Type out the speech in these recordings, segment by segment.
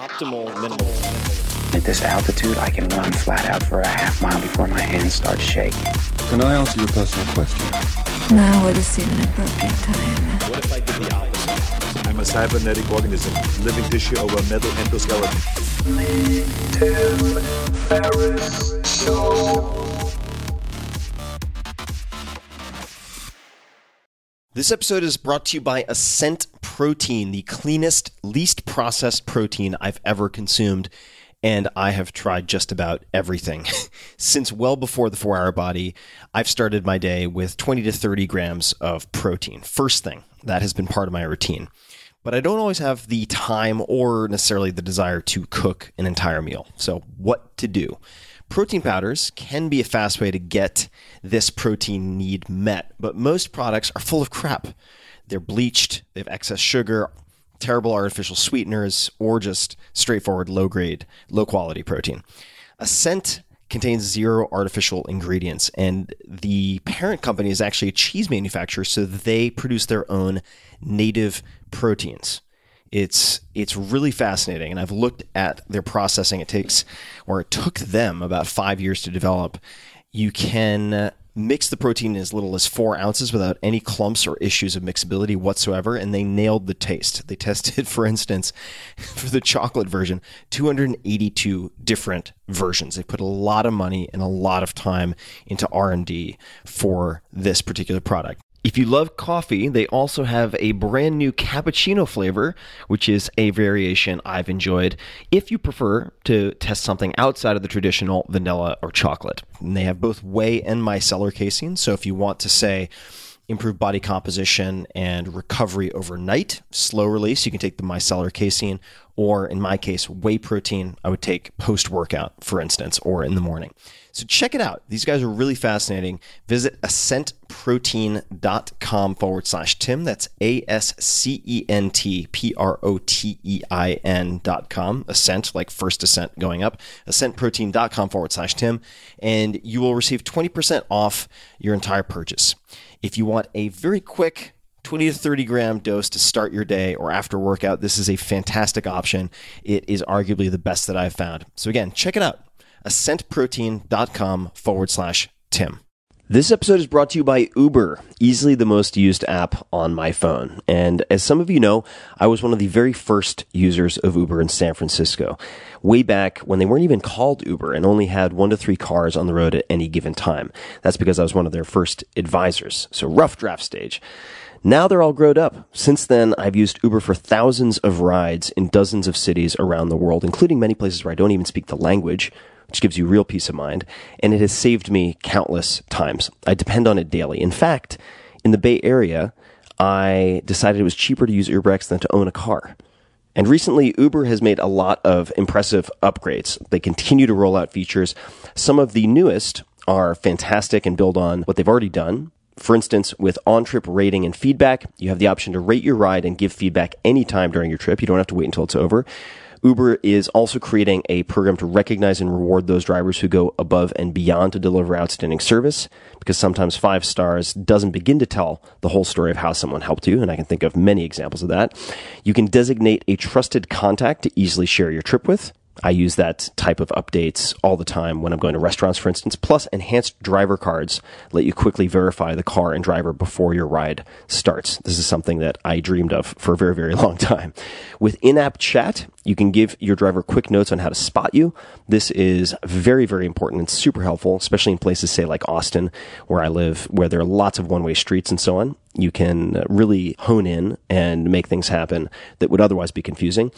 optimal minimal. At this altitude, I can run flat out for a half mile before my hands start shaking. Can I answer your personal question? Now would seem an appropriate time. What if I did the opposite? I'm a cybernetic organism, living tissue over a metal endoskeleton. This episode is brought to you by Ascent Protein, the cleanest, least processed protein I've ever consumed. And I have tried just about everything. Since well before the four hour body, I've started my day with 20 to 30 grams of protein. First thing, that has been part of my routine. But I don't always have the time or necessarily the desire to cook an entire meal. So, what to do? Protein powders can be a fast way to get this protein need met, but most products are full of crap. They're bleached, they have excess sugar, terrible artificial sweeteners, or just straightforward low grade, low quality protein. Ascent contains zero artificial ingredients, and the parent company is actually a cheese manufacturer, so they produce their own native proteins. It's it's really fascinating, and I've looked at their processing. It takes, or it took them about five years to develop. You can uh, mix the protein in as little as four ounces without any clumps or issues of mixability whatsoever, and they nailed the taste. They tested, for instance, for the chocolate version, 282 different versions. They put a lot of money and a lot of time into R and D for this particular product. If you love coffee, they also have a brand new cappuccino flavor, which is a variation I've enjoyed. If you prefer to test something outside of the traditional vanilla or chocolate, and they have both whey and micellar casein. So if you want to say improve body composition and recovery overnight, slow release, you can take the micellar casein, or in my case, whey protein. I would take post workout, for instance, or in the morning. So check it out. These guys are really fascinating. Visit ascentprotein.com forward slash Tim. That's A S C E N T P R O T E I N dot com. Ascent, like first ascent going up. Ascentprotein.com forward slash Tim. And you will receive 20% off your entire purchase. If you want a very quick 20 to 30 gram dose to start your day or after workout, this is a fantastic option. It is arguably the best that I've found. So again, check it out ascentprotein.com forward slash Tim. This episode is brought to you by Uber, easily the most used app on my phone. And as some of you know, I was one of the very first users of Uber in San Francisco, way back when they weren't even called Uber and only had one to three cars on the road at any given time. That's because I was one of their first advisors. So rough draft stage. Now they're all grown up. Since then, I've used Uber for thousands of rides in dozens of cities around the world, including many places where I don't even speak the language which gives you real peace of mind. And it has saved me countless times. I depend on it daily. In fact, in the Bay Area, I decided it was cheaper to use UberX than to own a car. And recently, Uber has made a lot of impressive upgrades. They continue to roll out features. Some of the newest are fantastic and build on what they've already done. For instance, with on trip rating and feedback, you have the option to rate your ride and give feedback anytime during your trip. You don't have to wait until it's over. Uber is also creating a program to recognize and reward those drivers who go above and beyond to deliver outstanding service because sometimes five stars doesn't begin to tell the whole story of how someone helped you. And I can think of many examples of that. You can designate a trusted contact to easily share your trip with. I use that type of updates all the time when I'm going to restaurants, for instance. Plus, enhanced driver cards let you quickly verify the car and driver before your ride starts. This is something that I dreamed of for a very, very long time. With in app chat, you can give your driver quick notes on how to spot you. This is very, very important and super helpful, especially in places, say, like Austin, where I live, where there are lots of one way streets and so on. You can really hone in and make things happen that would otherwise be confusing.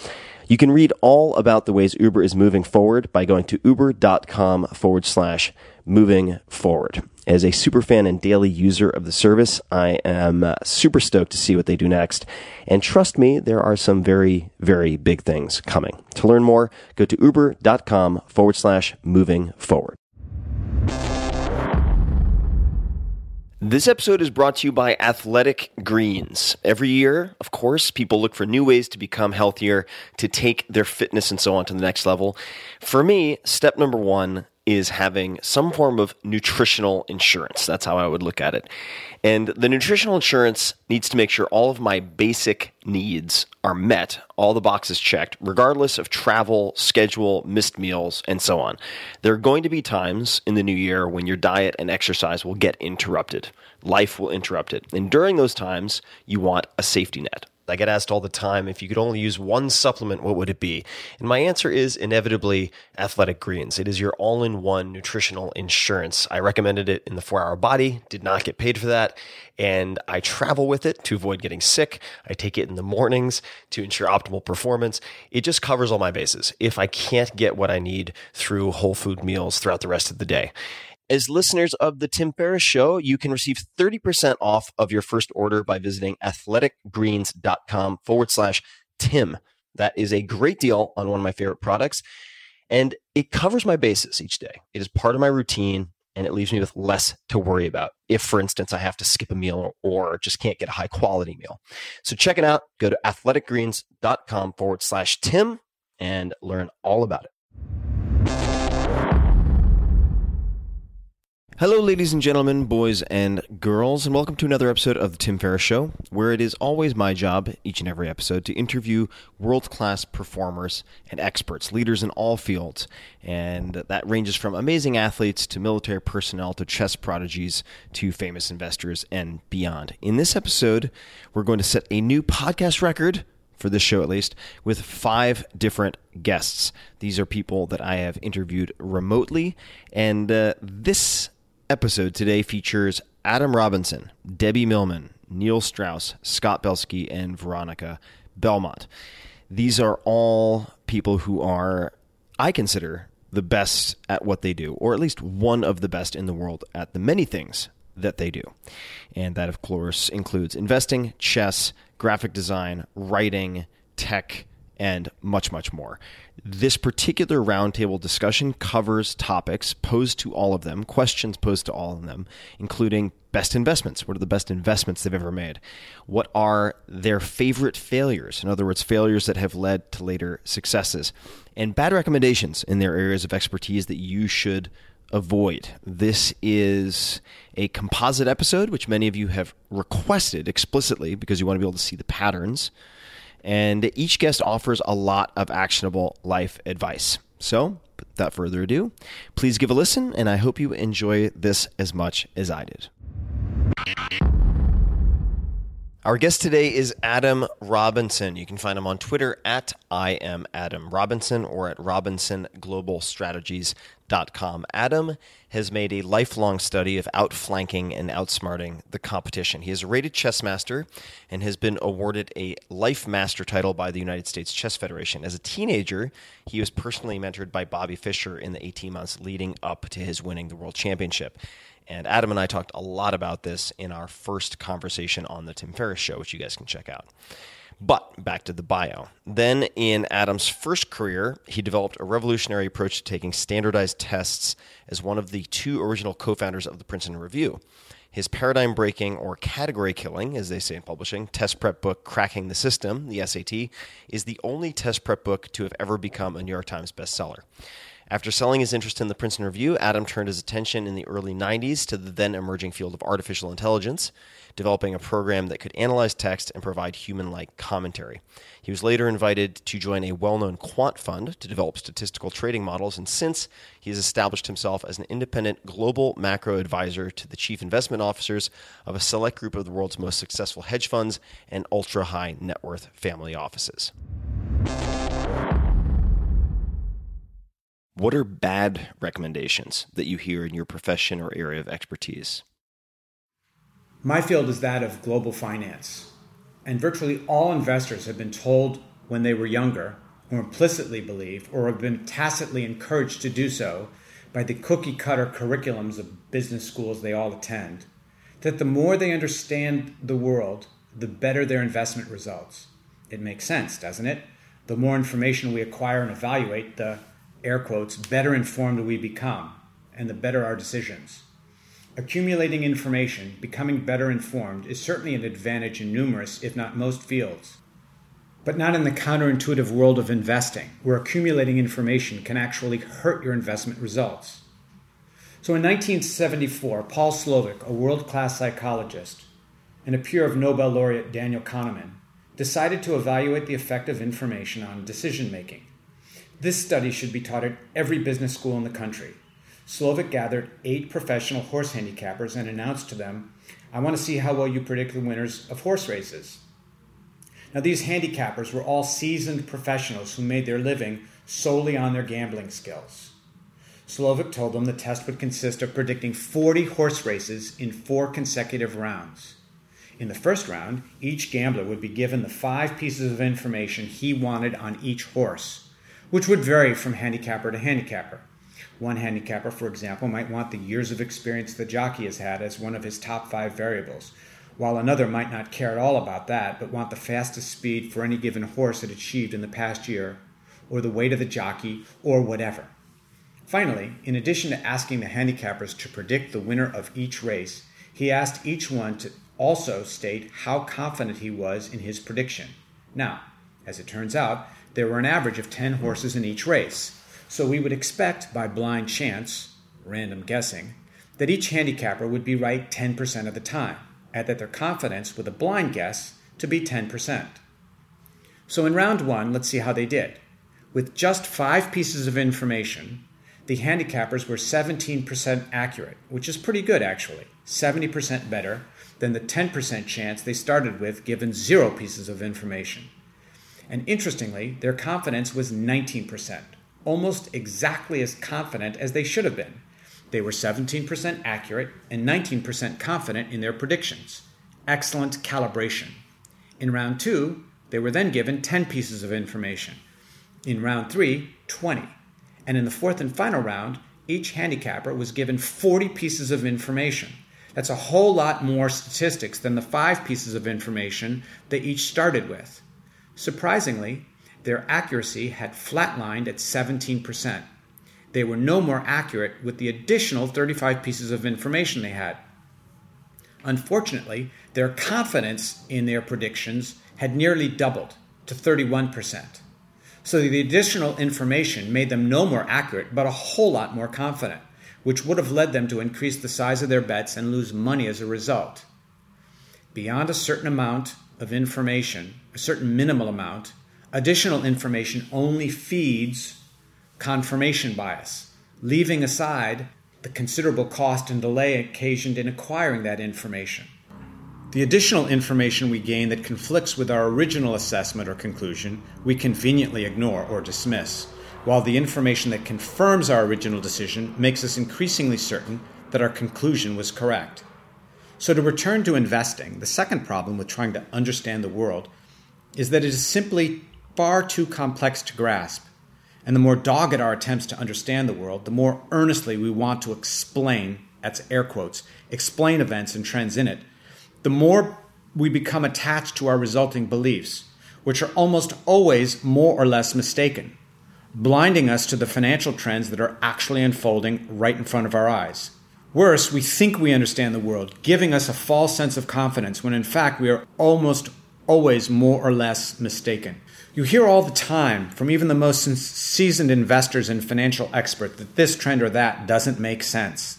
You can read all about the ways Uber is moving forward by going to uber.com forward slash moving forward. As a super fan and daily user of the service, I am uh, super stoked to see what they do next. And trust me, there are some very, very big things coming. To learn more, go to uber.com forward slash moving forward. This episode is brought to you by Athletic Greens. Every year, of course, people look for new ways to become healthier, to take their fitness and so on to the next level. For me, step number one is having some form of nutritional insurance. That's how I would look at it. And the nutritional insurance needs to make sure all of my basic needs are met, all the boxes checked, regardless of travel, schedule, missed meals, and so on. There are going to be times in the new year when your diet and exercise will get interrupted. Life will interrupt it. And during those times, you want a safety net. I get asked all the time if you could only use one supplement, what would it be? And my answer is inevitably Athletic Greens. It is your all in one nutritional insurance. I recommended it in the four hour body, did not get paid for that. And I travel with it to avoid getting sick. I take it in the mornings to ensure optimal performance. It just covers all my bases if I can't get what I need through whole food meals throughout the rest of the day. As listeners of the Tim Ferriss Show, you can receive 30% off of your first order by visiting athleticgreens.com forward slash Tim. That is a great deal on one of my favorite products. And it covers my bases each day. It is part of my routine and it leaves me with less to worry about. If, for instance, I have to skip a meal or just can't get a high quality meal. So check it out. Go to athleticgreens.com forward slash Tim and learn all about it. Hello, ladies and gentlemen, boys and girls, and welcome to another episode of The Tim Ferriss Show, where it is always my job, each and every episode, to interview world class performers and experts, leaders in all fields. And that ranges from amazing athletes to military personnel to chess prodigies to famous investors and beyond. In this episode, we're going to set a new podcast record for this show at least, with five different guests. These are people that I have interviewed remotely, and uh, this episode today features Adam Robinson, Debbie Millman, Neil Strauss, Scott Belsky, and Veronica Belmont. These are all people who are, I consider, the best at what they do, or at least one of the best in the world at the many things that they do. And that, of course, includes investing, chess, graphic design, writing, tech, and much, much more. This particular roundtable discussion covers topics posed to all of them, questions posed to all of them, including best investments. What are the best investments they've ever made? What are their favorite failures? In other words, failures that have led to later successes, and bad recommendations in their areas of expertise that you should avoid. This is a composite episode, which many of you have requested explicitly because you want to be able to see the patterns and each guest offers a lot of actionable life advice. So, without further ado, please give a listen, and I hope you enjoy this as much as I did. Our guest today is Adam Robinson. You can find him on Twitter at I am Adam Robinson or at robinsonglobalstrategies.com. Adam has made a lifelong study of outflanking and outsmarting the competition. He is a rated chess master and has been awarded a Life Master title by the United States Chess Federation. As a teenager, he was personally mentored by Bobby Fischer in the 18 months leading up to his winning the World Championship. And Adam and I talked a lot about this in our first conversation on the Tim Ferriss show, which you guys can check out. But back to the bio. Then, in Adam's first career, he developed a revolutionary approach to taking standardized tests as one of the two original co founders of the Princeton Review. His paradigm breaking or category killing, as they say in publishing, test prep book, Cracking the System, the SAT, is the only test prep book to have ever become a New York Times bestseller. After selling his interest in the Princeton Review, Adam turned his attention in the early 90s to the then emerging field of artificial intelligence, developing a program that could analyze text and provide human like commentary. He was later invited to join a well known quant fund to develop statistical trading models, and since he has established himself as an independent global macro advisor to the chief investment officers of a select group of the world's most successful hedge funds and ultra high net worth family offices. What are bad recommendations that you hear in your profession or area of expertise? My field is that of global finance. And virtually all investors have been told when they were younger, or implicitly believe, or have been tacitly encouraged to do so by the cookie cutter curriculums of business schools they all attend, that the more they understand the world, the better their investment results. It makes sense, doesn't it? The more information we acquire and evaluate, the air quotes, better informed we become, and the better our decisions. Accumulating information, becoming better informed, is certainly an advantage in numerous, if not most, fields. But not in the counterintuitive world of investing, where accumulating information can actually hurt your investment results. So in 1974, Paul Slovic, a world class psychologist, and a peer of Nobel laureate Daniel Kahneman, decided to evaluate the effect of information on decision making. This study should be taught at every business school in the country. Slovic gathered eight professional horse handicappers and announced to them, I want to see how well you predict the winners of horse races. Now, these handicappers were all seasoned professionals who made their living solely on their gambling skills. Slovic told them the test would consist of predicting 40 horse races in four consecutive rounds. In the first round, each gambler would be given the five pieces of information he wanted on each horse, which would vary from handicapper to handicapper. One handicapper, for example, might want the years of experience the jockey has had as one of his top five variables, while another might not care at all about that, but want the fastest speed for any given horse it achieved in the past year, or the weight of the jockey, or whatever. Finally, in addition to asking the handicappers to predict the winner of each race, he asked each one to also state how confident he was in his prediction. Now, as it turns out, there were an average of 10 horses in each race, so we would expect by blind chance, random guessing, that each handicapper would be right 10% of the time, and that their confidence with a blind guess to be 10%. So in round one, let's see how they did. With just five pieces of information, the handicappers were 17% accurate, which is pretty good actually, 70% better than the 10% chance they started with given zero pieces of information. And interestingly, their confidence was 19%, almost exactly as confident as they should have been. They were 17% accurate and 19% confident in their predictions. Excellent calibration. In round two, they were then given 10 pieces of information. In round three, 20. And in the fourth and final round, each handicapper was given 40 pieces of information. That's a whole lot more statistics than the five pieces of information they each started with. Surprisingly, their accuracy had flatlined at 17%. They were no more accurate with the additional 35 pieces of information they had. Unfortunately, their confidence in their predictions had nearly doubled to 31%. So the additional information made them no more accurate, but a whole lot more confident, which would have led them to increase the size of their bets and lose money as a result. Beyond a certain amount of information, a certain minimal amount, additional information only feeds confirmation bias, leaving aside the considerable cost and delay occasioned in acquiring that information. The additional information we gain that conflicts with our original assessment or conclusion, we conveniently ignore or dismiss, while the information that confirms our original decision makes us increasingly certain that our conclusion was correct. So, to return to investing, the second problem with trying to understand the world is that it is simply far too complex to grasp. And the more dogged our attempts to understand the world, the more earnestly we want to explain, that's air quotes, explain events and trends in it, the more we become attached to our resulting beliefs, which are almost always more or less mistaken, blinding us to the financial trends that are actually unfolding right in front of our eyes. Worse, we think we understand the world, giving us a false sense of confidence when in fact we are almost always more or less mistaken. You hear all the time from even the most seasoned investors and financial experts that this trend or that doesn't make sense.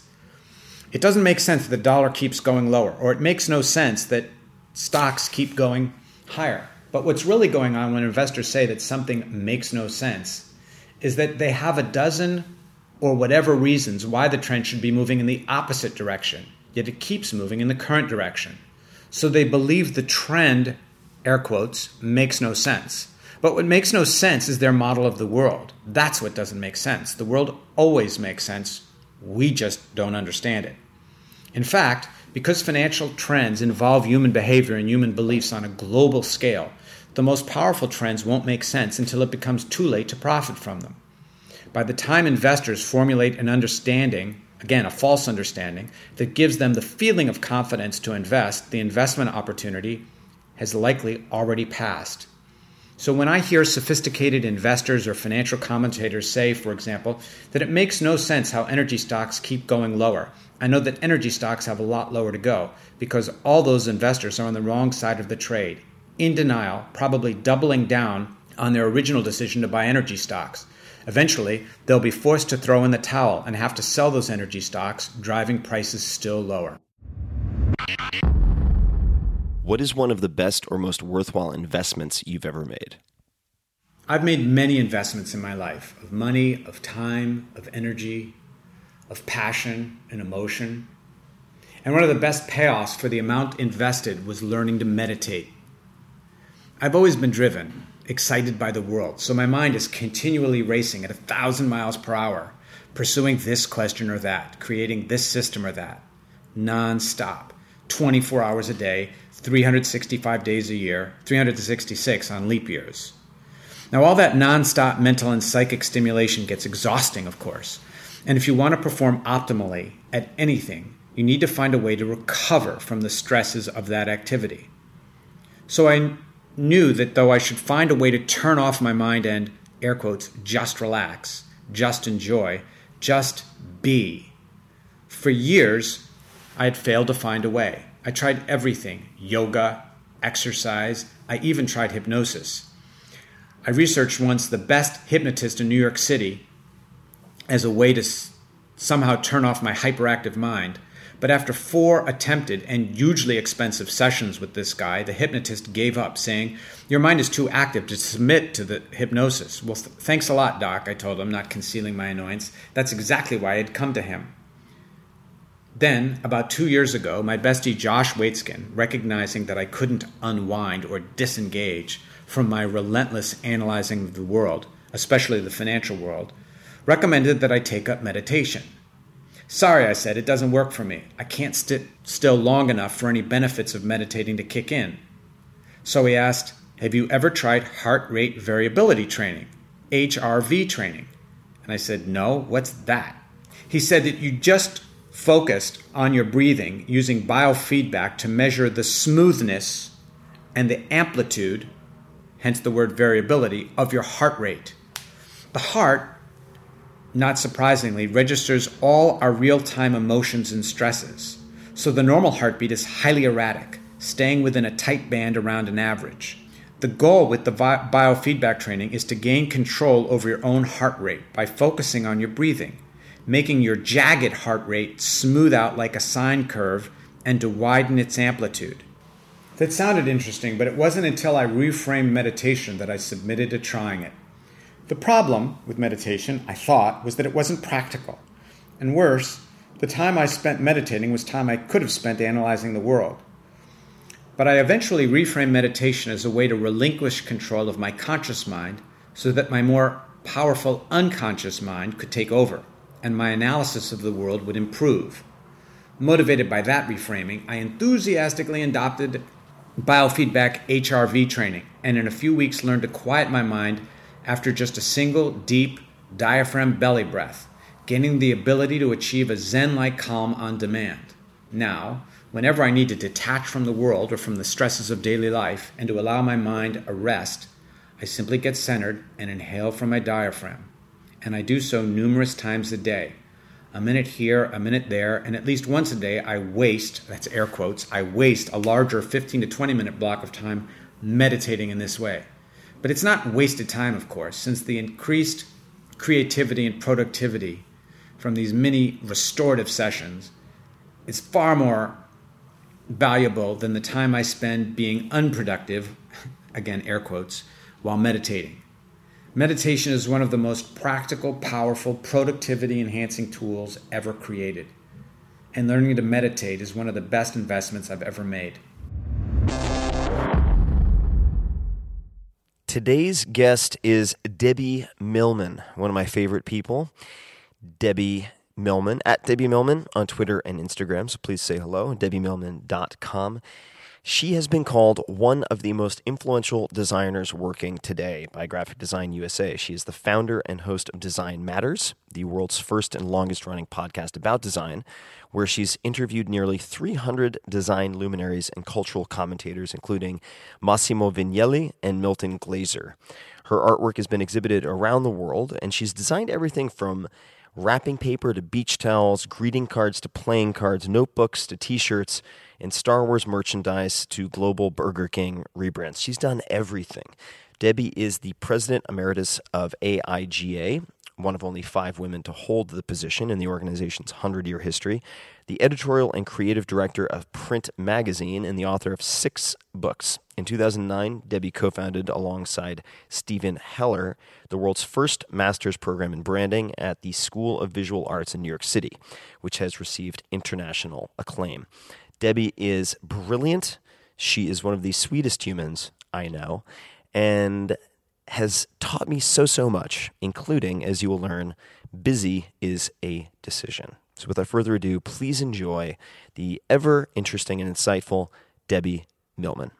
It doesn't make sense that the dollar keeps going lower, or it makes no sense that stocks keep going higher. But what's really going on when investors say that something makes no sense is that they have a dozen or whatever reasons why the trend should be moving in the opposite direction, yet it keeps moving in the current direction. So they believe the trend, air quotes, makes no sense. But what makes no sense is their model of the world. That's what doesn't make sense. The world always makes sense. We just don't understand it. In fact, because financial trends involve human behavior and human beliefs on a global scale, the most powerful trends won't make sense until it becomes too late to profit from them. By the time investors formulate an understanding, again, a false understanding, that gives them the feeling of confidence to invest, the investment opportunity has likely already passed. So, when I hear sophisticated investors or financial commentators say, for example, that it makes no sense how energy stocks keep going lower, I know that energy stocks have a lot lower to go because all those investors are on the wrong side of the trade, in denial, probably doubling down on their original decision to buy energy stocks. Eventually, they'll be forced to throw in the towel and have to sell those energy stocks, driving prices still lower. What is one of the best or most worthwhile investments you've ever made? I've made many investments in my life of money, of time, of energy, of passion and emotion. And one of the best payoffs for the amount invested was learning to meditate. I've always been driven, excited by the world, so my mind is continually racing at a thousand miles per hour, pursuing this question or that, creating this system or that, non-stop, 24 hours a day, 365 days a year, 366 on leap years. Now, all that nonstop mental and psychic stimulation gets exhausting, of course. And if you want to perform optimally at anything, you need to find a way to recover from the stresses of that activity. So I knew that though I should find a way to turn off my mind and, air quotes, just relax, just enjoy, just be. For years, I had failed to find a way. I tried everything yoga, exercise, I even tried hypnosis. I researched once the best hypnotist in New York City as a way to somehow turn off my hyperactive mind. But after four attempted and hugely expensive sessions with this guy, the hypnotist gave up, saying, Your mind is too active to submit to the hypnosis. Well, th- thanks a lot, Doc, I told him, not concealing my annoyance. That's exactly why I'd come to him. Then, about two years ago, my bestie Josh Waitzkin, recognizing that I couldn't unwind or disengage from my relentless analyzing of the world, especially the financial world, recommended that I take up meditation. Sorry, I said, it doesn't work for me. I can't sit still long enough for any benefits of meditating to kick in. So he asked, Have you ever tried heart rate variability training, HRV training? And I said, No, what's that? He said that you just focused on your breathing using biofeedback to measure the smoothness and the amplitude, hence the word variability, of your heart rate. The heart not surprisingly, registers all our real time emotions and stresses. So the normal heartbeat is highly erratic, staying within a tight band around an average. The goal with the bi- biofeedback training is to gain control over your own heart rate by focusing on your breathing, making your jagged heart rate smooth out like a sine curve and to widen its amplitude. That sounded interesting, but it wasn't until I reframed meditation that I submitted to trying it. The problem with meditation, I thought, was that it wasn't practical. And worse, the time I spent meditating was time I could have spent analyzing the world. But I eventually reframed meditation as a way to relinquish control of my conscious mind so that my more powerful unconscious mind could take over and my analysis of the world would improve. Motivated by that reframing, I enthusiastically adopted biofeedback HRV training and in a few weeks learned to quiet my mind after just a single deep diaphragm belly breath, gaining the ability to achieve a Zen like calm on demand. Now, whenever I need to detach from the world or from the stresses of daily life and to allow my mind a rest, I simply get centered and inhale from my diaphragm. And I do so numerous times a day. A minute here, a minute there, and at least once a day I waste, that's air quotes, I waste a larger 15 to 20 minute block of time meditating in this way. But it's not wasted time, of course, since the increased creativity and productivity from these mini restorative sessions is far more valuable than the time I spend being unproductive, again, air quotes, while meditating. Meditation is one of the most practical, powerful, productivity enhancing tools ever created. And learning to meditate is one of the best investments I've ever made. Today's guest is Debbie Millman, one of my favorite people. Debbie Millman, at Debbie Millman on Twitter and Instagram. So please say hello, debbiemillman.com. She has been called one of the most influential designers working today by Graphic Design USA. She is the founder and host of Design Matters, the world's first and longest running podcast about design, where she's interviewed nearly 300 design luminaries and cultural commentators, including Massimo Vignelli and Milton Glaser. Her artwork has been exhibited around the world, and she's designed everything from wrapping paper to beach towels, greeting cards to playing cards, notebooks to t shirts, and Star Wars merchandise to global Burger King rebrands. She's done everything. Debbie is the president emeritus of AIGA, one of only five women to hold the position in the organization's 100 year history, the editorial and creative director of Print Magazine, and the author of six books. In 2009, Debbie co founded alongside Steven Heller the world's first master's program in branding at the School of Visual Arts in New York City, which has received international acclaim. Debbie is brilliant. She is one of the sweetest humans I know. And has taught me so, so much, including, as you will learn, busy is a decision. So, without further ado, please enjoy the ever interesting and insightful Debbie Millman.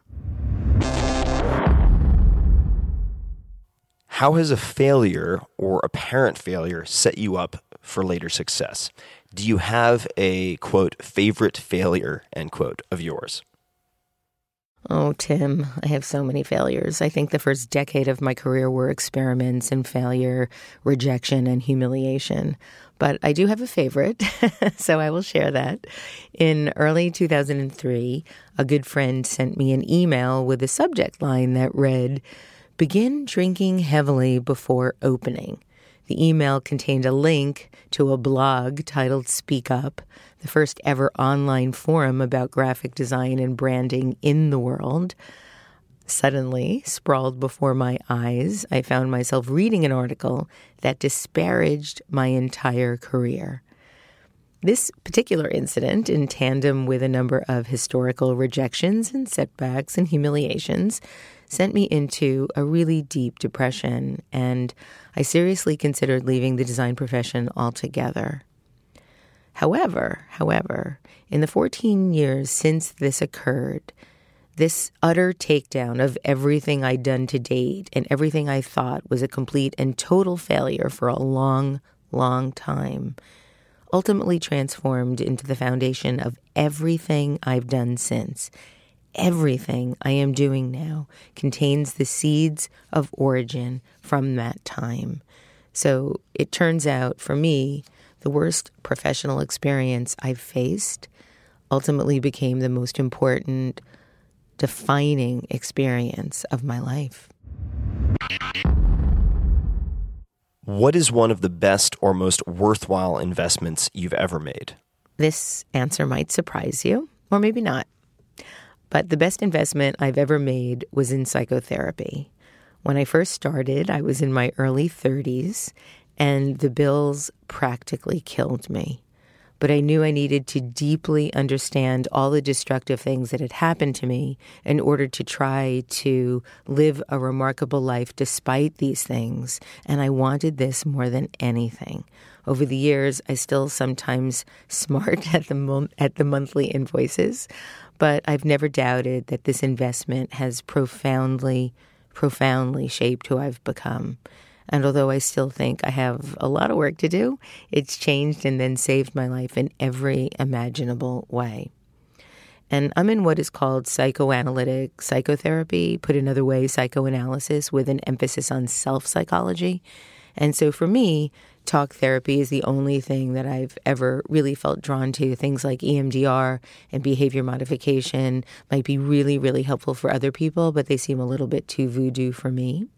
How has a failure or apparent failure set you up for later success? Do you have a quote favorite failure end quote of yours? Oh, Tim, I have so many failures. I think the first decade of my career were experiments and failure, rejection, and humiliation. But I do have a favorite, so I will share that. In early 2003, a good friend sent me an email with a subject line that read, Begin drinking heavily before opening. The email contained a link to a blog titled Speak Up, the first ever online forum about graphic design and branding in the world. Suddenly, sprawled before my eyes, I found myself reading an article that disparaged my entire career. This particular incident, in tandem with a number of historical rejections and setbacks and humiliations, sent me into a really deep depression, and I seriously considered leaving the design profession altogether. However, however, in the 14 years since this occurred, this utter takedown of everything I'd done to date and everything I thought was a complete and total failure for a long, long time ultimately transformed into the foundation of everything I've done since. Everything I am doing now contains the seeds of origin from that time. So it turns out for me, the worst professional experience I've faced ultimately became the most important defining experience of my life. What is one of the best or most worthwhile investments you've ever made? This answer might surprise you, or maybe not. But the best investment I've ever made was in psychotherapy. When I first started, I was in my early 30s, and the bills practically killed me. But I knew I needed to deeply understand all the destructive things that had happened to me in order to try to live a remarkable life despite these things. And I wanted this more than anything. Over the years, I still sometimes smart at the at the monthly invoices, but I've never doubted that this investment has profoundly, profoundly shaped who I've become. And although I still think I have a lot of work to do, it's changed and then saved my life in every imaginable way. And I'm in what is called psychoanalytic psychotherapy, put another way, psychoanalysis with an emphasis on self psychology. And so for me, talk therapy is the only thing that I've ever really felt drawn to. Things like EMDR and behavior modification might be really, really helpful for other people, but they seem a little bit too voodoo for me.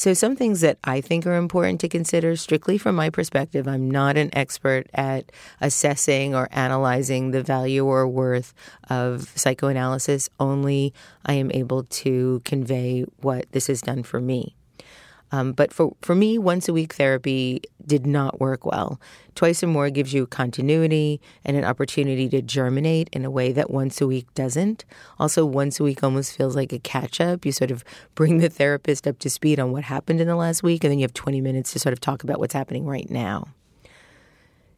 So, some things that I think are important to consider, strictly from my perspective, I'm not an expert at assessing or analyzing the value or worth of psychoanalysis, only I am able to convey what this has done for me. Um, but for, for me, once a week therapy did not work well. Twice or more gives you continuity and an opportunity to germinate in a way that once a week doesn't. Also, once a week almost feels like a catch up. You sort of bring the therapist up to speed on what happened in the last week, and then you have 20 minutes to sort of talk about what's happening right now.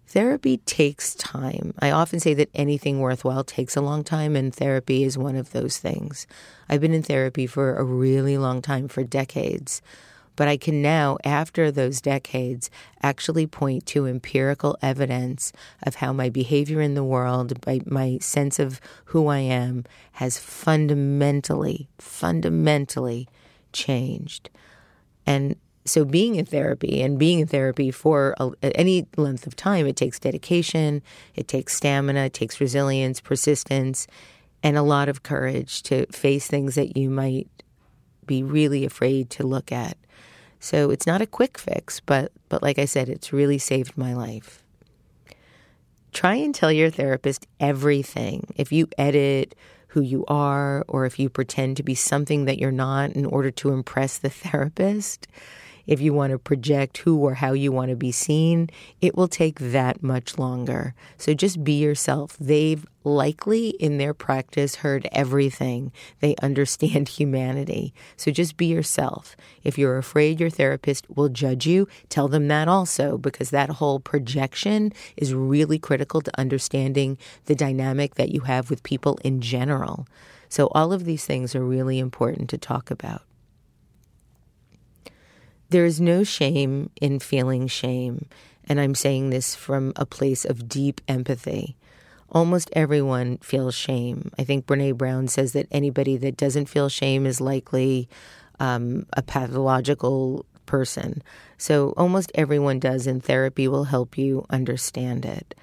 Therapy takes time. I often say that anything worthwhile takes a long time, and therapy is one of those things. I've been in therapy for a really long time, for decades. But I can now, after those decades, actually point to empirical evidence of how my behavior in the world, my sense of who I am, has fundamentally, fundamentally changed. And so being in therapy and being in therapy for a, any length of time, it takes dedication, it takes stamina, it takes resilience, persistence, and a lot of courage to face things that you might be really afraid to look at. So it's not a quick fix, but but like I said, it's really saved my life. Try and tell your therapist everything. If you edit who you are or if you pretend to be something that you're not in order to impress the therapist, if you want to project who or how you want to be seen, it will take that much longer. So just be yourself. They've likely in their practice heard everything. They understand humanity. So just be yourself. If you're afraid your therapist will judge you, tell them that also, because that whole projection is really critical to understanding the dynamic that you have with people in general. So all of these things are really important to talk about. There is no shame in feeling shame, and I'm saying this from a place of deep empathy. Almost everyone feels shame. I think Brene Brown says that anybody that doesn't feel shame is likely um, a pathological person. So almost everyone does, and therapy will help you understand it.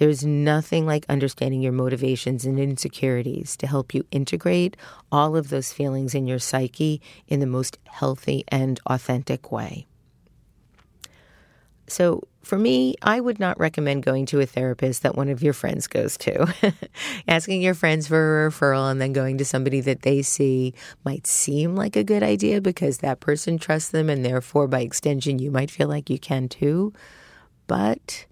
There's nothing like understanding your motivations and insecurities to help you integrate all of those feelings in your psyche in the most healthy and authentic way. So, for me, I would not recommend going to a therapist that one of your friends goes to. Asking your friends for a referral and then going to somebody that they see might seem like a good idea because that person trusts them, and therefore, by extension, you might feel like you can too. But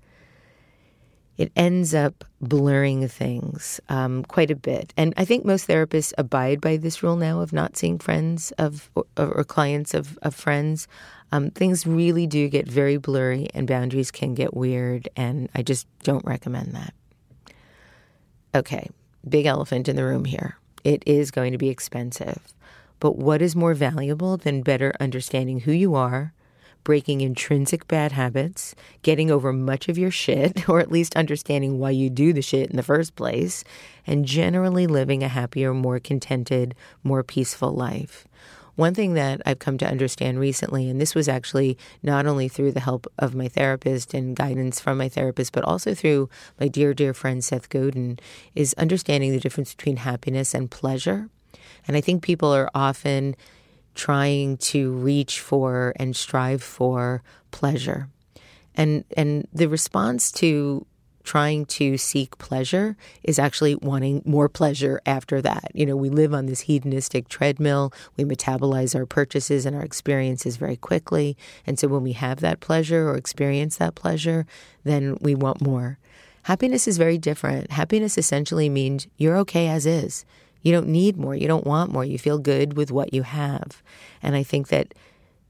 it ends up blurring things um, quite a bit. And I think most therapists abide by this rule now of not seeing friends of or, or clients of, of friends. Um, things really do get very blurry and boundaries can get weird, and I just don't recommend that. Okay, big elephant in the room here. It is going to be expensive. But what is more valuable than better understanding who you are, breaking intrinsic bad habits, getting over much of your shit, or at least understanding why you do the shit in the first place, and generally living a happier, more contented, more peaceful life. One thing that I've come to understand recently, and this was actually not only through the help of my therapist and guidance from my therapist, but also through my dear, dear friend Seth Godin, is understanding the difference between happiness and pleasure. And I think people are often trying to reach for and strive for pleasure. And and the response to trying to seek pleasure is actually wanting more pleasure after that. You know, we live on this hedonistic treadmill. We metabolize our purchases and our experiences very quickly. And so when we have that pleasure or experience that pleasure, then we want more. Happiness is very different. Happiness essentially means you're okay as is. You don't need more. You don't want more. You feel good with what you have. And I think that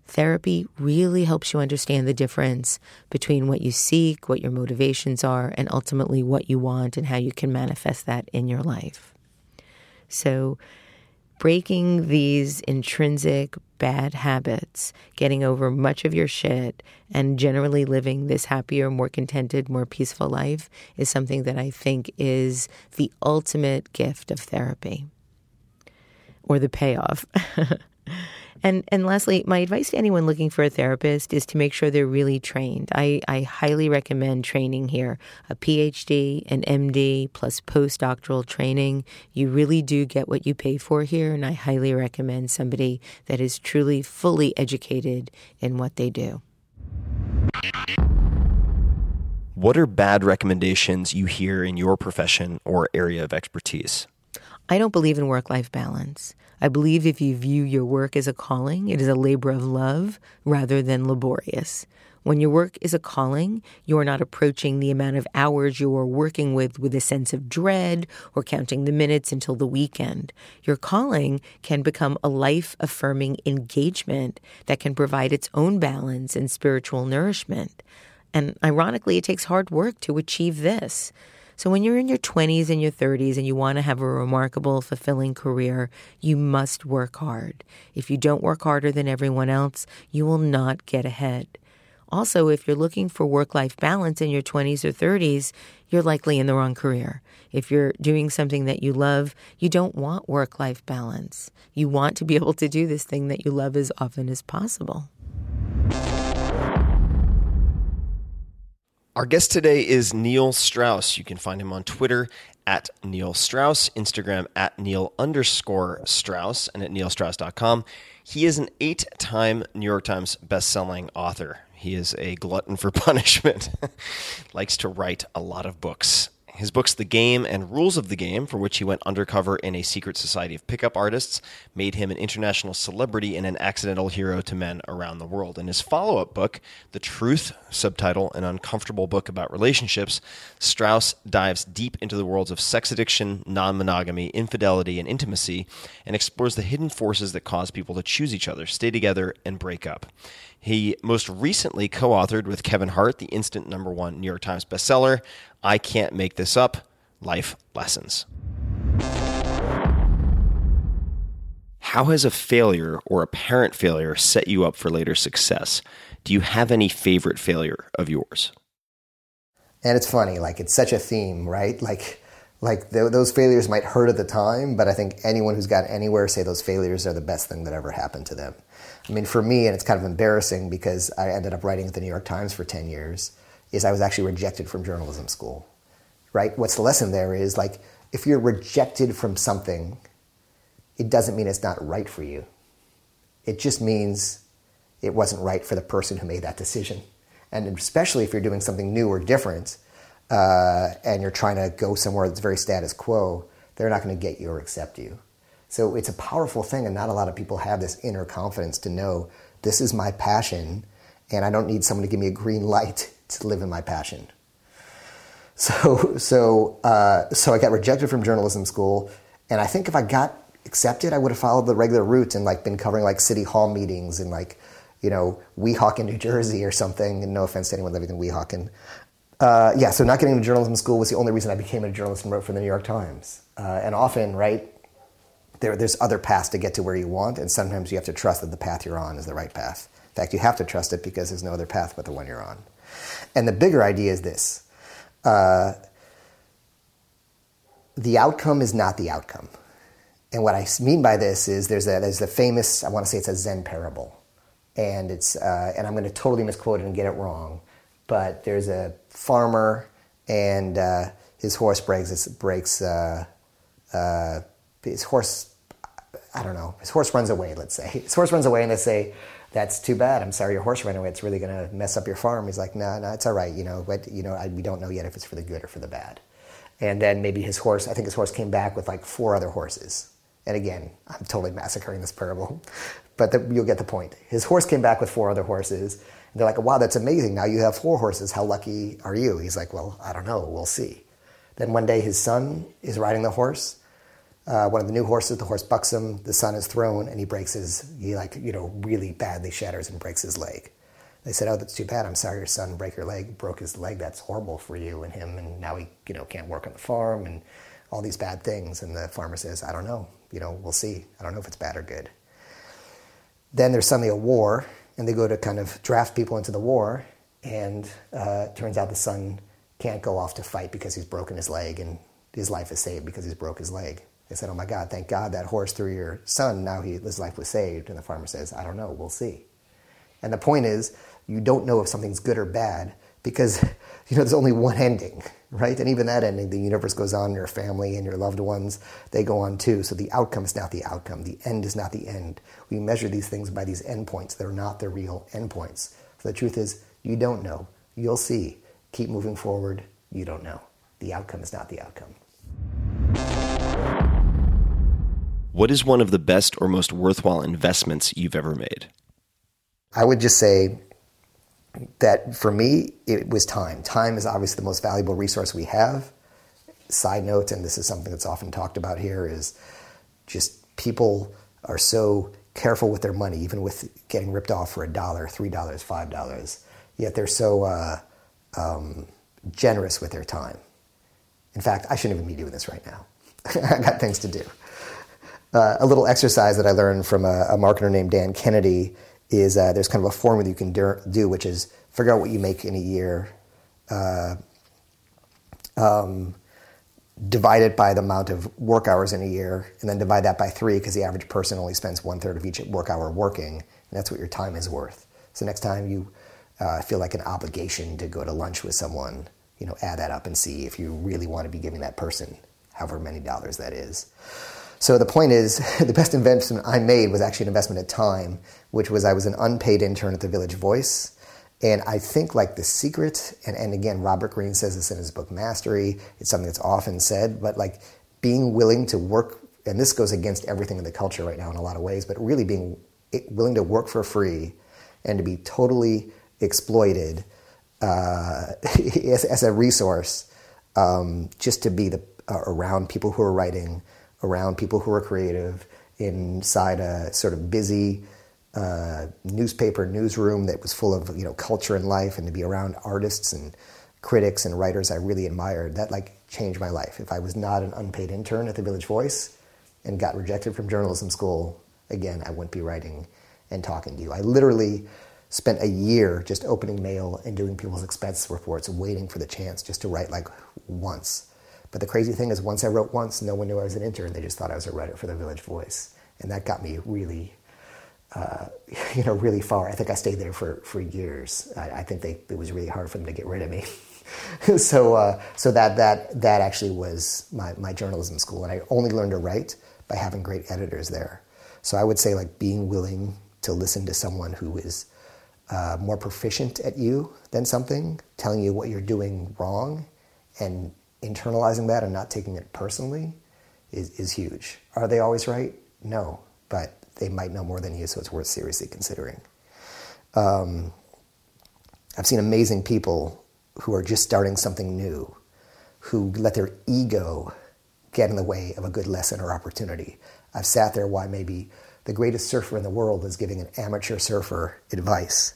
therapy really helps you understand the difference between what you seek, what your motivations are, and ultimately what you want and how you can manifest that in your life. So, breaking these intrinsic bad habits, getting over much of your shit, and generally living this happier, more contented, more peaceful life is something that I think is the ultimate gift of therapy or the payoff. And and lastly, my advice to anyone looking for a therapist is to make sure they're really trained. I, I highly recommend training here. A PhD, an MD, plus postdoctoral training. You really do get what you pay for here, and I highly recommend somebody that is truly fully educated in what they do. What are bad recommendations you hear in your profession or area of expertise? I don't believe in work life balance. I believe if you view your work as a calling, it is a labor of love rather than laborious. When your work is a calling, you are not approaching the amount of hours you are working with with a sense of dread or counting the minutes until the weekend. Your calling can become a life affirming engagement that can provide its own balance and spiritual nourishment. And ironically, it takes hard work to achieve this. So when you're in your 20s and your 30s and you want to have a remarkable, fulfilling career, you must work hard. If you don't work harder than everyone else, you will not get ahead. Also, if you're looking for work life balance in your 20s or 30s, you're likely in the wrong career. If you're doing something that you love, you don't want work life balance. You want to be able to do this thing that you love as often as possible. Our guest today is Neil Strauss. You can find him on Twitter at Neil Strauss, Instagram at Neil underscore Strauss, and at neilstrauss.com. He is an eight time New York Times best-selling author. He is a glutton for punishment, likes to write a lot of books. His books, The Game and Rules of the Game, for which he went undercover in a secret society of pickup artists, made him an international celebrity and an accidental hero to men around the world. In his follow up book, The Truth, subtitle, An Uncomfortable Book About Relationships, Strauss dives deep into the worlds of sex addiction, non monogamy, infidelity, and intimacy, and explores the hidden forces that cause people to choose each other, stay together, and break up. He most recently co authored with Kevin Hart the instant number one New York Times bestseller, I Can't Make This Up Life Lessons. How has a failure or a apparent failure set you up for later success? Do you have any favorite failure of yours? And it's funny, like it's such a theme, right? Like, like th- those failures might hurt at the time, but I think anyone who's got anywhere say those failures are the best thing that ever happened to them. I mean, for me, and it's kind of embarrassing because I ended up writing at the New York Times for 10 years, is I was actually rejected from journalism school, right? What's the lesson there is like, if you're rejected from something, it doesn't mean it's not right for you. It just means it wasn't right for the person who made that decision. And especially if you're doing something new or different uh, and you're trying to go somewhere that's very status quo, they're not going to get you or accept you. So it's a powerful thing, and not a lot of people have this inner confidence to know this is my passion, and I don't need someone to give me a green light to live in my passion. So, so, uh, so I got rejected from journalism school, and I think if I got accepted, I would have followed the regular route and like been covering like city hall meetings and like, you know, Weehawken, New Jersey or something. And no offense to anyone living in Weehawken. Uh, yeah, so not getting into journalism school was the only reason I became a journalist and wrote for the New York Times. Uh, and often, right, there, there's other paths to get to where you want, and sometimes you have to trust that the path you're on is the right path. In fact, you have to trust it because there's no other path but the one you're on. And the bigger idea is this uh, the outcome is not the outcome. And what I mean by this is there's a, there's the famous, I want to say it's a Zen parable. And, it's, uh, and I'm going to totally misquote it and get it wrong. But there's a farmer and uh, his horse breaks, breaks uh, uh his horse, I don't know, his horse runs away, let's say. His horse runs away and they say, that's too bad. I'm sorry your horse ran away. It's really going to mess up your farm. He's like, no, no, it's all right. You know, but, you know, I, we don't know yet if it's for the good or for the bad. And then maybe his horse, I think his horse came back with like four other horses. And again, I'm totally massacring this parable, but the, you'll get the point. His horse came back with four other horses. And they're like, wow, that's amazing. Now you have four horses. How lucky are you? He's like, well, I don't know. We'll see. Then one day his son is riding the horse uh, one of the new horses, the horse bucks him, the son is thrown, and he breaks his, he like, you know, really badly shatters and breaks his leg. They said, oh, that's too bad. I'm sorry your son break your leg, broke his leg. That's horrible for you and him. And now he, you know, can't work on the farm and all these bad things. And the farmer says, I don't know. You know, we'll see. I don't know if it's bad or good. Then there's suddenly a war, and they go to kind of draft people into the war. And uh, turns out the son can't go off to fight because he's broken his leg, and his life is saved because he's broke his leg. They said, Oh my God, thank God that horse threw your son. Now he, his life was saved. And the farmer says, I don't know, we'll see. And the point is, you don't know if something's good or bad because you know there's only one ending, right? And even that ending, the universe goes on, your family and your loved ones, they go on too. So the outcome is not the outcome. The end is not the end. We measure these things by these endpoints. They're not the real endpoints. So the truth is, you don't know. You'll see. Keep moving forward. You don't know. The outcome is not the outcome. What is one of the best or most worthwhile investments you've ever made? I would just say that for me, it was time. Time is obviously the most valuable resource we have. Side note, and this is something that's often talked about here, is just people are so careful with their money, even with getting ripped off for a dollar, three dollars, five dollars. Yet they're so uh, um, generous with their time. In fact, I shouldn't even be doing this right now. I got things to do uh, a little exercise that I learned from a, a marketer named Dan Kennedy is uh, there's kind of a formula you can do, which is figure out what you make in a year, uh, um, divide it by the amount of work hours in a year, and then divide that by three because the average person only spends one third of each work hour working, and that's what your time is worth. So next time you uh, feel like an obligation to go to lunch with someone, you know, add that up and see if you really want to be giving that person however many dollars that is. So the point is, the best investment I made was actually an investment of time, which was I was an unpaid intern at the Village Voice. And I think like the secret, and, and again, Robert Greene says this in his book Mastery, it's something that's often said, but like being willing to work, and this goes against everything in the culture right now in a lot of ways, but really being willing to work for free and to be totally exploited uh, as, as, a resource um, just to be the, uh, around people who are writing, around people who are creative, inside a sort of busy uh, newspaper newsroom that was full of you know culture and life, and to be around artists and critics and writers I really admired. That like changed my life. If I was not an unpaid intern at the Village Voice and got rejected from journalism school, again, I wouldn't be writing and talking to you. I literally spent a year just opening mail and doing people's expense reports, waiting for the chance just to write like once. But the crazy thing is, once I wrote once, no one knew I was an intern. They just thought I was a writer for the Village Voice, and that got me really, uh, you know, really far. I think I stayed there for for years. I, I think they, it was really hard for them to get rid of me. so, uh, so that that that actually was my my journalism school, and I only learned to write by having great editors there. So I would say like being willing to listen to someone who is uh, more proficient at you than something, telling you what you're doing wrong, and internalizing that and not taking it personally is, is huge. Are they always right? No, but they might know more than you, so it's worth seriously considering. Um, I've seen amazing people who are just starting something new, who let their ego get in the way of a good lesson or opportunity. I've sat there while maybe the greatest surfer in the world is giving an amateur surfer advice.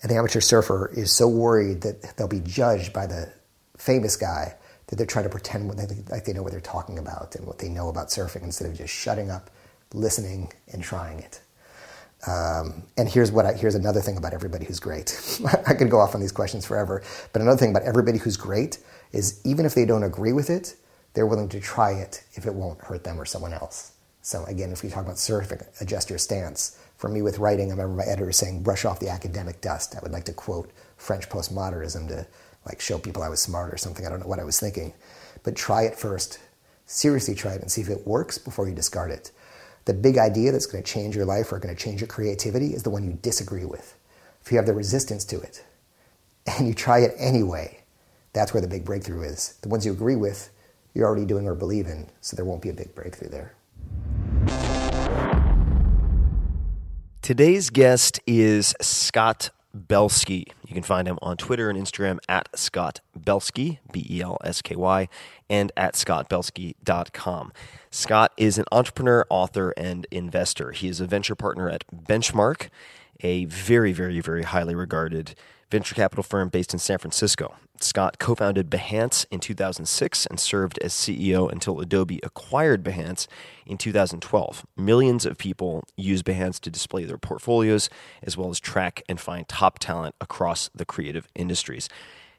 And the amateur surfer is so worried that they'll be judged by the famous guy that they're trying to pretend like they know what they're talking about and what they know about surfing instead of just shutting up, listening, and trying it. Um, and here's what I, here's another thing about everybody who's great. I could go off on these questions forever, but another thing about everybody who's great is even if they don't agree with it, they're willing to try it if it won't hurt them or someone else. So again, if we talk about surfing, adjust your stance. For me with writing, I remember my editor saying, brush off the academic dust. I would like to quote French postmodernism to like show people I was smart or something. I don't know what I was thinking. But try it first. Seriously try it and see if it works before you discard it. The big idea that's going to change your life or going to change your creativity is the one you disagree with. If you have the resistance to it and you try it anyway, that's where the big breakthrough is. The ones you agree with, you're already doing or believe in, so there won't be a big breakthrough there. Today's guest is Scott Belsky. You can find him on Twitter and Instagram at Scott Belsky, B E L S K Y, and at scottbelsky.com. Scott is an entrepreneur, author, and investor. He is a venture partner at Benchmark, a very, very, very highly regarded venture capital firm based in San Francisco. Scott co founded Behance in 2006 and served as CEO until Adobe acquired Behance in 2012. Millions of people use Behance to display their portfolios as well as track and find top talent across the creative industries.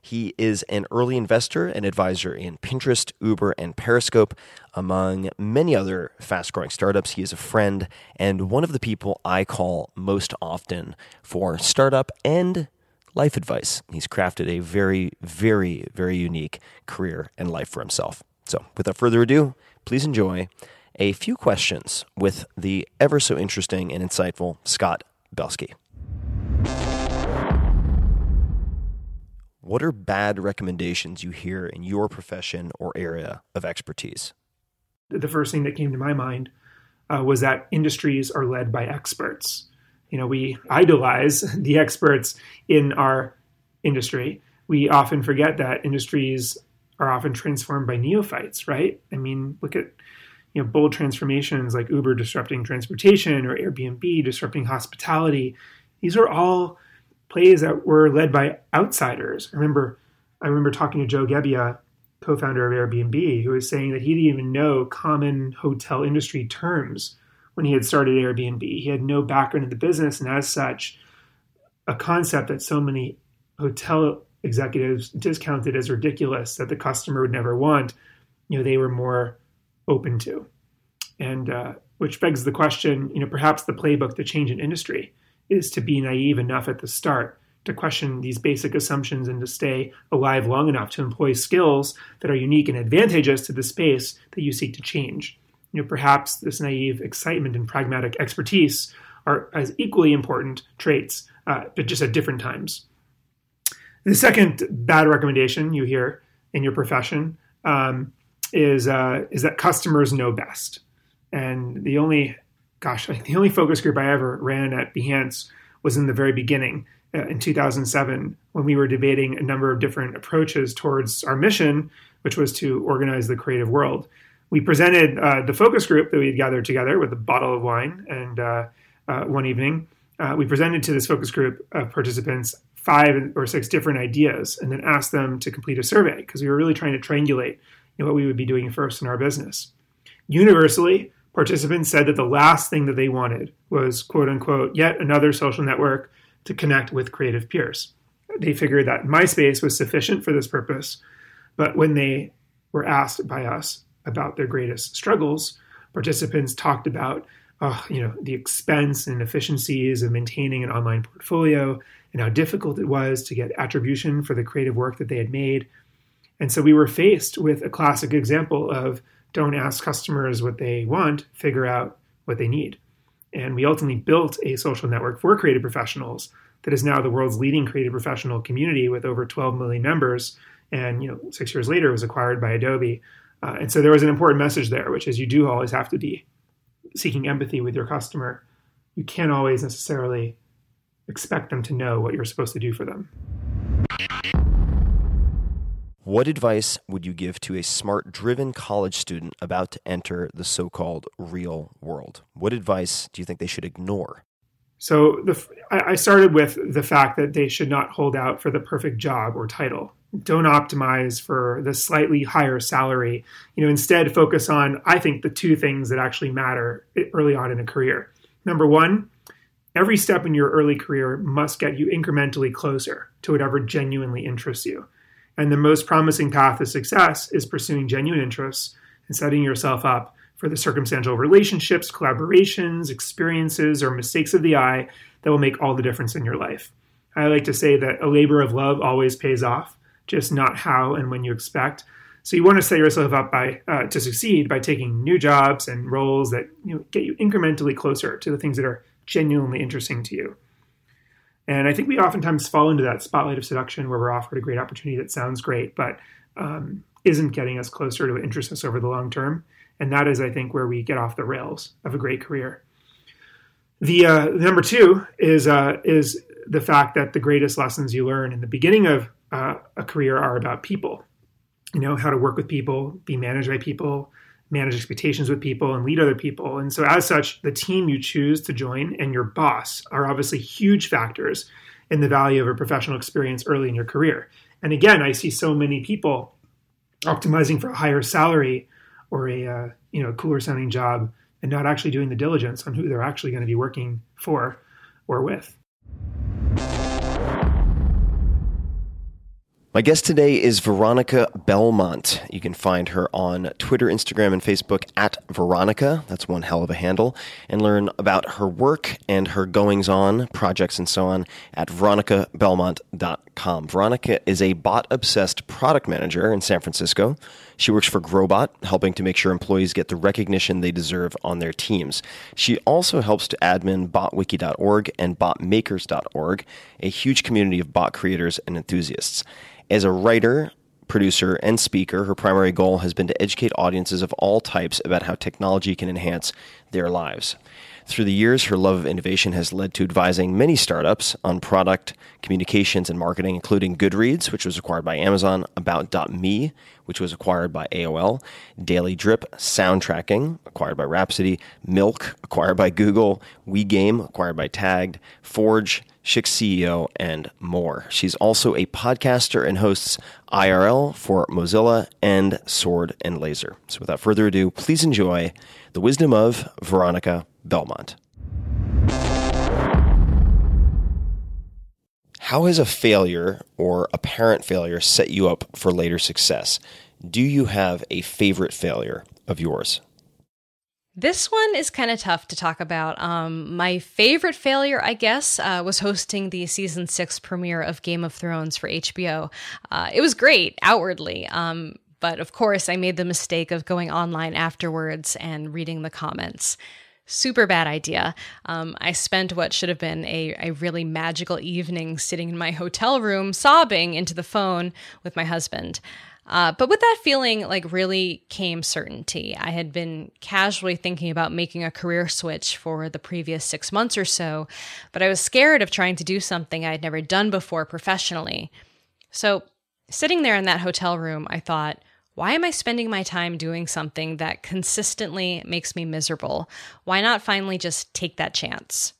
He is an early investor and advisor in Pinterest, Uber, and Periscope, among many other fast growing startups. He is a friend and one of the people I call most often for startup and life advice. He's crafted a very, very, very unique career and life for himself. So, without further ado, please enjoy a few questions with the ever so interesting and insightful Scott Belsky. What are bad recommendations you hear in your profession or area of expertise? The first thing that came to my mind uh, was that industries are led by experts you know we idolize the experts in our industry. We often forget that industries are often transformed by neophytes right? I mean look at you know bold transformations like uber disrupting transportation or airbnb disrupting hospitality. These are all plays that were led by outsiders. I remember i remember talking to joe gebbia co-founder of airbnb who was saying that he didn't even know common hotel industry terms when he had started Airbnb. He had no background in the business, and as such, a concept that so many hotel executives discounted as ridiculous that the customer would never want, you know, they were more open to. And uh, which begs the question, you know, perhaps the playbook to change an industry is to be naive enough at the start to question these basic assumptions and to stay alive long enough to employ skills that are unique and advantageous to the space that you seek to change. You know, perhaps this naive excitement and pragmatic expertise are as equally important traits, uh, but just at different times. The second bad recommendation you hear in your profession um, is uh, is that customers know best. And the only, gosh, the only focus group I ever ran at Behance was in the very beginning uh, in 2007 when we were debating a number of different approaches towards our mission, which was to organize the creative world. We presented uh, the focus group that we had gathered together with a bottle of wine, and uh, uh one evening uh, we presented to this focus group of participants five or six different ideas, and then asked them to complete a survey because we were really trying to triangulate you know, what we would be doing first in our business. Universally, participants said that the last thing that they wanted was quote unquote yet another social network to connect with creative peers. They figured that MySpace was sufficient for this purpose, but when they were asked by us about their greatest struggles, participants talked about uh, you know the expense and efficiencies of maintaining an online portfolio and how difficult it was to get attribution for the creative work that they had made. And so we were faced with a classic example of don't ask customers what they want, figure out what they need. And we ultimately built a social network for creative professionals that is now the world's leading creative professional community with over 12 million members. And you know, six years later, was acquired by Adobe. Uh, and so there was an important message there, which is you do always have to be seeking empathy with your customer. You can't always necessarily expect them to know what you're supposed to do for them. What advice would you give to a smart driven college student about to enter the so called real world? What advice do you think they should ignore? So the, I started with the fact that they should not hold out for the perfect job or title. Don't optimize for the slightly higher salary. You know, instead focus on I think the two things that actually matter early on in a career. Number one, every step in your early career must get you incrementally closer to whatever genuinely interests you. And the most promising path to success is pursuing genuine interests and setting yourself up for the circumstantial relationships, collaborations, experiences, or mistakes of the eye that will make all the difference in your life. I like to say that a labor of love always pays off, just not how and when you expect. So you want to set yourself up by uh, to succeed by taking new jobs and roles that you know, get you incrementally closer to the things that are genuinely interesting to you. And I think we oftentimes fall into that spotlight of seduction where we're offered a great opportunity that sounds great, but um, isn't getting us closer to what interests us over the long term. And that is, I think, where we get off the rails of a great career. The uh, number two is uh, is the fact that the greatest lessons you learn in the beginning of uh, a career are about people. You know how to work with people, be managed by people, manage expectations with people and lead other people. And so, as such, the team you choose to join and your boss are obviously huge factors in the value of a professional experience early in your career. And again, I see so many people optimizing for a higher salary or a uh, you know cooler sounding job and not actually doing the diligence on who they're actually going to be working for or with. My guest today is Veronica Belmont. You can find her on Twitter, Instagram, and Facebook at Veronica. That's one hell of a handle. And learn about her work and her goings on, projects, and so on at veronicabelmont.com. Veronica is a bot obsessed product manager in San Francisco. She works for Growbot, helping to make sure employees get the recognition they deserve on their teams. She also helps to admin botwiki.org and botmakers.org, a huge community of bot creators and enthusiasts. As a writer, producer, and speaker, her primary goal has been to educate audiences of all types about how technology can enhance their lives. Through the years, her love of innovation has led to advising many startups on product, communications, and marketing, including Goodreads, which was acquired by Amazon, About.me, which was acquired by AOL, Daily Drip, Soundtracking, acquired by Rhapsody, Milk, acquired by Google, WeGame, acquired by Tagged, Forge, Chick CEO, and more. She's also a podcaster and hosts IRL for Mozilla and Sword and Laser. So without further ado, please enjoy the wisdom of Veronica Belmont. How has a failure or apparent failure set you up for later success? Do you have a favorite failure of yours? This one is kind of tough to talk about. Um, my favorite failure, I guess, uh, was hosting the season six premiere of Game of Thrones for HBO. Uh, it was great outwardly, um, but of course, I made the mistake of going online afterwards and reading the comments. Super bad idea. Um, I spent what should have been a, a really magical evening sitting in my hotel room, sobbing into the phone with my husband. Uh, but with that feeling, like really came certainty. I had been casually thinking about making a career switch for the previous six months or so, but I was scared of trying to do something I had never done before professionally. So, sitting there in that hotel room, I thought, why am I spending my time doing something that consistently makes me miserable? Why not finally just take that chance?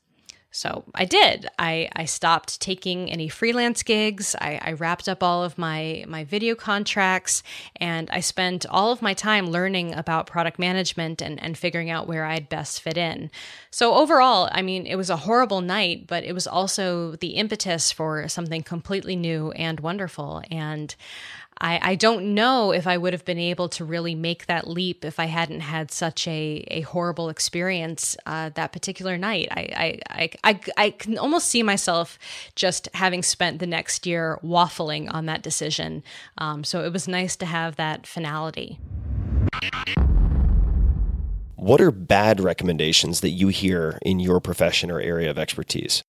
So I did. I, I stopped taking any freelance gigs. I, I wrapped up all of my, my video contracts and I spent all of my time learning about product management and, and figuring out where I'd best fit in. So overall, I mean, it was a horrible night, but it was also the impetus for something completely new and wonderful. And I, I don't know if I would have been able to really make that leap if I hadn't had such a, a horrible experience uh, that particular night. I, I, I, I can almost see myself just having spent the next year waffling on that decision. Um, so it was nice to have that finality. What are bad recommendations that you hear in your profession or area of expertise?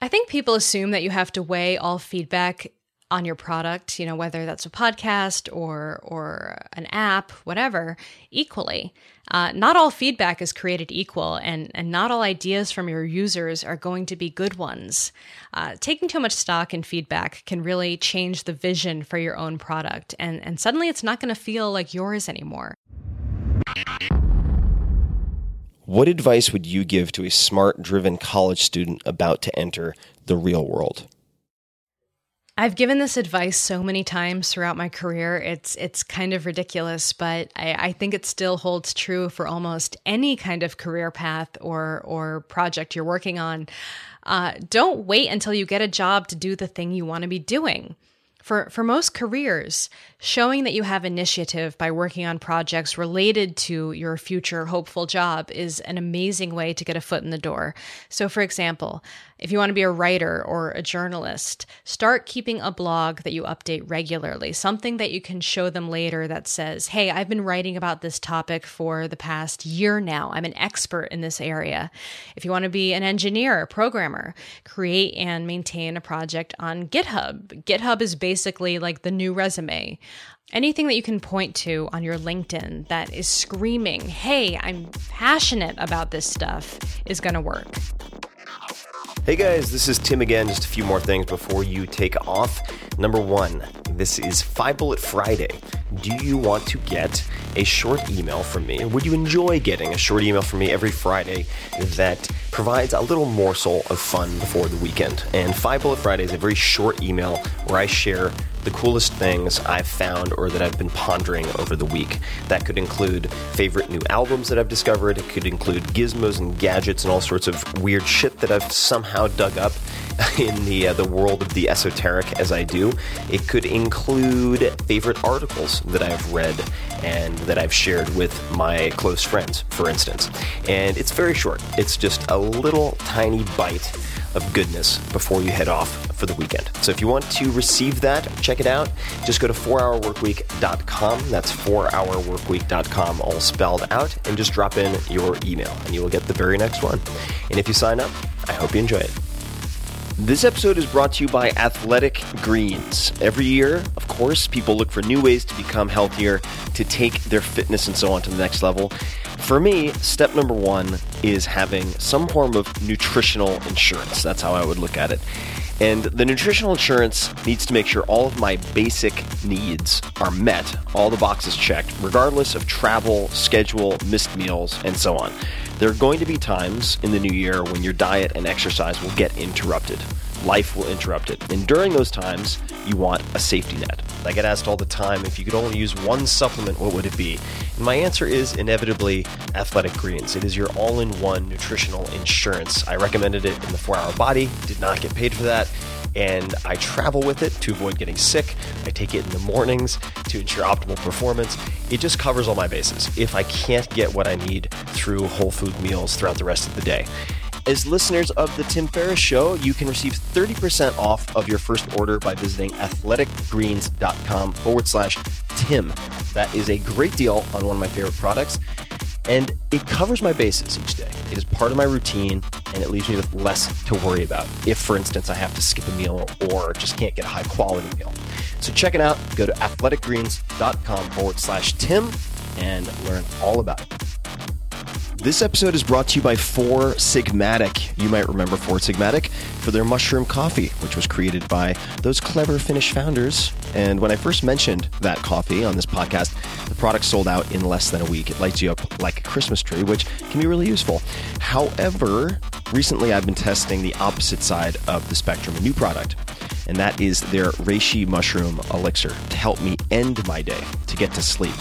I think people assume that you have to weigh all feedback on your product, you know, whether that's a podcast or or an app, whatever, equally. Uh, not all feedback is created equal, and and not all ideas from your users are going to be good ones. Uh, taking too much stock in feedback can really change the vision for your own product, and and suddenly it's not going to feel like yours anymore. What advice would you give to a smart, driven college student about to enter the real world? I've given this advice so many times throughout my career. It's it's kind of ridiculous, but I, I, think it still holds true for almost any kind of career path or or project you're working on. Uh, don't wait until you get a job to do the thing you want to be doing. For, for most careers, showing that you have initiative by working on projects related to your future hopeful job is an amazing way to get a foot in the door. So, for example, if you want to be a writer or a journalist, start keeping a blog that you update regularly, something that you can show them later that says, Hey, I've been writing about this topic for the past year now. I'm an expert in this area. If you want to be an engineer, a programmer, create and maintain a project on GitHub. GitHub is basically like the new resume anything that you can point to on your LinkedIn that is screaming, hey, I'm passionate about this stuff, is going to work. Hey guys, this is Tim again. Just a few more things before you take off. Number one, this is Five Bullet Friday. Do you want to get a short email from me? Would you enjoy getting a short email from me every Friday that provides a little morsel of fun before the weekend? And Five Bullet Friday is a very short email where I share the coolest things I've found or that I've been pondering over the week. That could include favorite new albums that I've discovered, it could include gizmos and gadgets and all sorts of weird shit that I've somehow dug up in the uh, the world of the esoteric as I do. It could include favorite articles that I've read and that I've shared with my close friends, for instance. And it's very short. It's just a little tiny bite of goodness before you head off for the weekend. So if you want to receive that, check it out. Just go to 4hourworkweek.com. That's 4hourworkweek.com, all spelled out, and just drop in your email, and you will get the very next one. And if you sign up, I hope you enjoy it. This episode is brought to you by Athletic Greens. Every year, of course, people look for new ways to become healthier, to take their fitness and so on to the next level. For me, step number one is having some form of nutritional insurance. That's how I would look at it. And the nutritional insurance needs to make sure all of my basic needs are met, all the boxes checked, regardless of travel, schedule, missed meals, and so on. There are going to be times in the new year when your diet and exercise will get interrupted. Life will interrupt it. And during those times, you want a safety net. I get asked all the time if you could only use one supplement, what would it be? And my answer is inevitably Athletic Greens. It is your all in one nutritional insurance. I recommended it in the 4 Hour Body, did not get paid for that and I travel with it to avoid getting sick. I take it in the mornings to ensure optimal performance. It just covers all my bases if I can't get what I need through whole food meals throughout the rest of the day. As listeners of The Tim Ferriss Show, you can receive 30% off of your first order by visiting athleticgreens.com forward slash Tim. That is a great deal on one of my favorite products, and it covers my bases each day. It is part of my routine, and it leaves me with less to worry about if, for instance, I have to skip a meal or just can't get a high quality meal. So check it out. Go to athleticgreens.com forward slash Tim and learn all about it. This episode is brought to you by Four Sigmatic. You might remember Four Sigmatic for their mushroom coffee, which was created by those clever Finnish founders. And when I first mentioned that coffee on this podcast, the product sold out in less than a week. It lights you up like a Christmas tree, which can be really useful. However, recently I've been testing the opposite side of the spectrum, a new product and that is their reishi mushroom elixir to help me end my day, to get to sleep.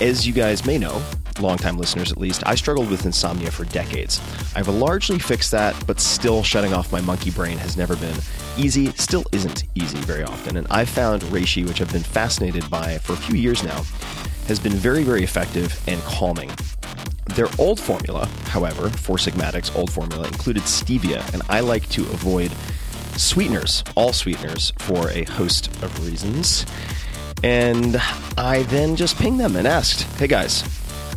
As you guys may know, longtime listeners at least, I struggled with insomnia for decades. I've largely fixed that, but still shutting off my monkey brain has never been easy, still isn't easy very often. And I've found reishi, which I've been fascinated by for a few years now, has been very, very effective and calming. Their old formula, however, Four Sigmatic's old formula, included stevia, and I like to avoid sweeteners, all sweeteners, for a host of reasons. And I then just pinged them and asked, hey guys,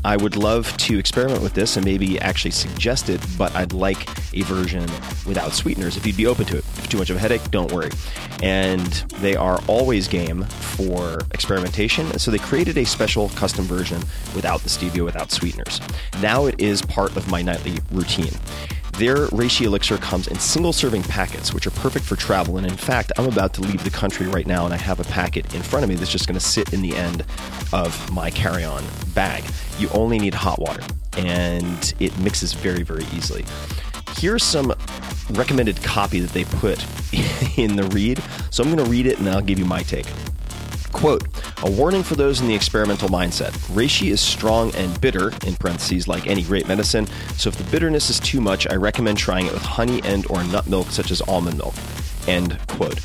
I would love to experiment with this and maybe actually suggest it, but I'd like a version without sweeteners if you'd be open to it. If too much of a headache, don't worry. And they are always game for experimentation. So they created a special custom version without the stevia, without sweeteners. Now it is part of my nightly routine. Their reishi elixir comes in single serving packets, which are perfect for travel. And in fact, I'm about to leave the country right now, and I have a packet in front of me that's just going to sit in the end of my carry on bag. You only need hot water, and it mixes very, very easily. Here's some recommended copy that they put in the read. So I'm going to read it and I'll give you my take. Quote, a warning for those in the experimental mindset. Reishi is strong and bitter, in parentheses, like any great medicine, so if the bitterness is too much, I recommend trying it with honey and or nut milk, such as almond milk. End quote.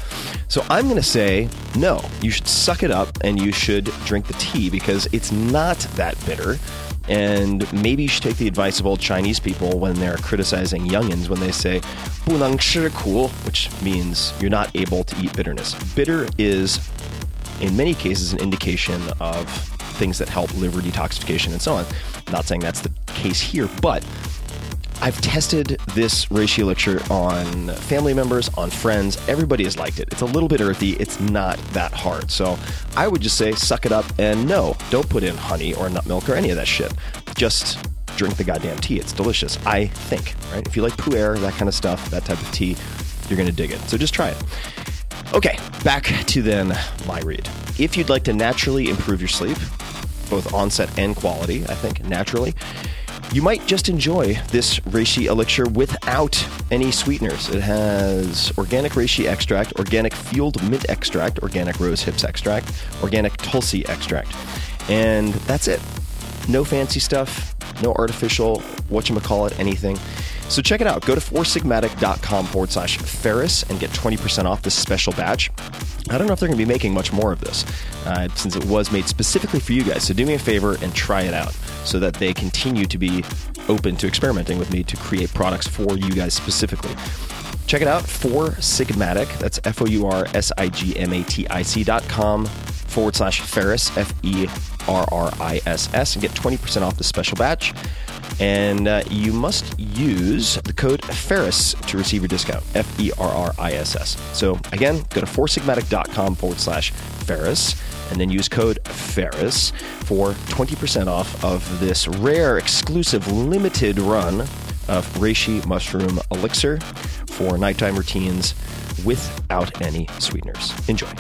So I'm going to say no. You should suck it up and you should drink the tea because it's not that bitter. And maybe you should take the advice of old Chinese people when they're criticizing youngins when they say 不能吃苦, which means you're not able to eat bitterness. Bitter is in many cases an indication of things that help liver detoxification and so on. not saying that's the case here, but I've tested this reishi elixir on family members, on friends. Everybody has liked it. It's a little bit earthy. It's not that hard. So I would just say suck it up and no, don't put in honey or nut milk or any of that shit. Just drink the goddamn tea. It's delicious. I think, right? If you like pu'er, that kind of stuff, that type of tea, you're going to dig it. So just try it. Okay, back to then my read. If you'd like to naturally improve your sleep, both onset and quality, I think, naturally, you might just enjoy this reishi elixir without any sweeteners. It has organic reishi extract, organic field mint extract, organic rose hips extract, organic tulsi extract. And that's it. No fancy stuff, no artificial, whatchamacallit, anything. So check it out. Go to foursigmatic.com forward slash Ferriss and get 20% off this special batch. I don't know if they're going to be making much more of this uh, since it was made specifically for you guys. So do me a favor and try it out so that they continue to be open to experimenting with me to create products for you guys specifically. Check it out, Four Sigmatic. That's F O U R S I G M A T I C dot com forward slash Ferriss, F E R R I S S, and get 20% off the special batch. And uh, you must use the code Ferriss to receive your discount, F E R R I S S. So again, go to foursigmatic.com forward slash Ferriss and then use code Ferriss for 20% off of this rare, exclusive, limited run of reishi mushroom elixir for nighttime routines without any sweeteners. Enjoy.